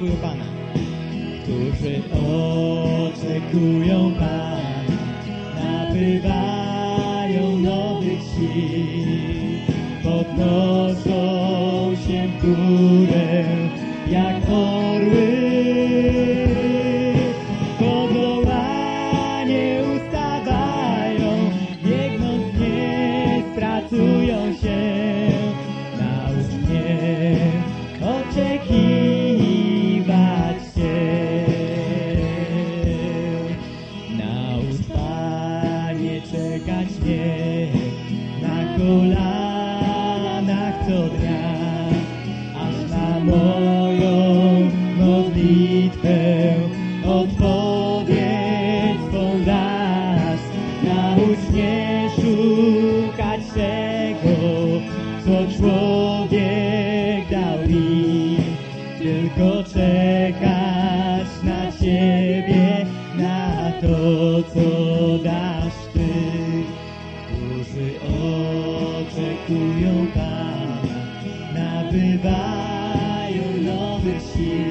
پانا تو گلا نیا آدی سو رو گا گو سو گے گاؤ گا 不用怕，那最怕有浪的心。